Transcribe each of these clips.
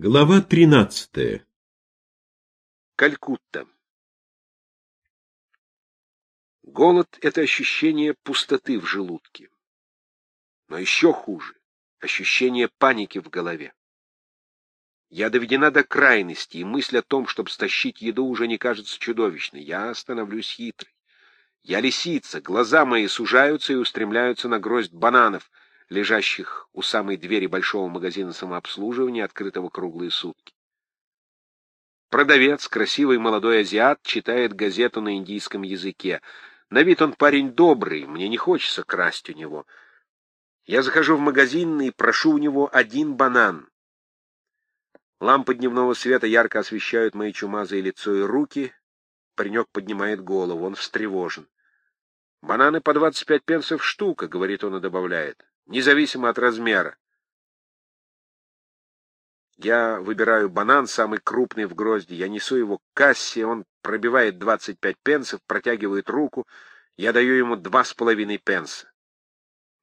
Глава тринадцатая. Калькутта. Голод — это ощущение пустоты в желудке. Но еще хуже — ощущение паники в голове. Я доведена до крайности, и мысль о том, чтобы стащить еду, уже не кажется чудовищной. Я становлюсь хитрой. Я лисица, глаза мои сужаются и устремляются на гроздь бананов — лежащих у самой двери большого магазина самообслуживания, открытого круглые сутки. Продавец, красивый молодой азиат, читает газету на индийском языке. На вид он парень добрый, мне не хочется красть у него. Я захожу в магазин и прошу у него один банан. Лампы дневного света ярко освещают мои чумазые лицо и руки. Паренек поднимает голову, он встревожен. «Бананы по двадцать пять пенсов штука», — говорит он и добавляет независимо от размера. Я выбираю банан, самый крупный в грозде, я несу его к кассе, он пробивает 25 пенсов, протягивает руку, я даю ему два с половиной пенса.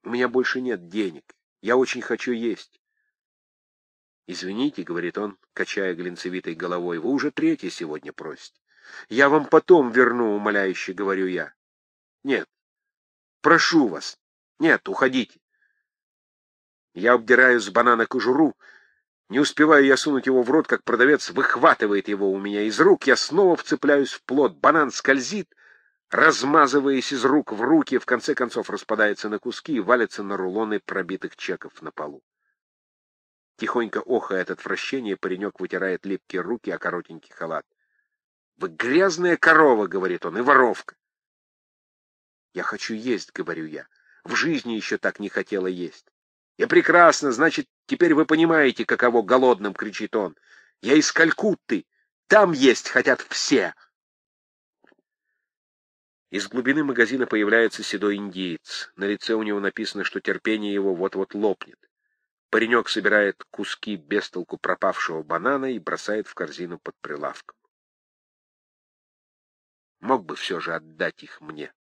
У меня больше нет денег, я очень хочу есть. «Извините», — говорит он, качая глинцевитой головой, — «вы уже третий сегодня просите». «Я вам потом верну», — умоляюще говорю я. «Нет, прошу вас. Нет, уходите». Я обдираю с банана кожуру. Не успеваю я сунуть его в рот, как продавец выхватывает его у меня из рук. Я снова вцепляюсь в плод. Банан скользит, размазываясь из рук в руки, в конце концов распадается на куски и валится на рулоны пробитых чеков на полу. Тихонько охая от отвращения, паренек вытирает липкие руки о коротенький халат. — Вы грязная корова, — говорит он, — и воровка. — Я хочу есть, — говорю я. В жизни еще так не хотела есть. — Я прекрасно, значит, теперь вы понимаете, каково голодным, — кричит он. — Я из Калькутты. Там есть хотят все. Из глубины магазина появляется седой индиец. На лице у него написано, что терпение его вот-вот лопнет. Паренек собирает куски бестолку пропавшего банана и бросает в корзину под прилавком. Мог бы все же отдать их мне.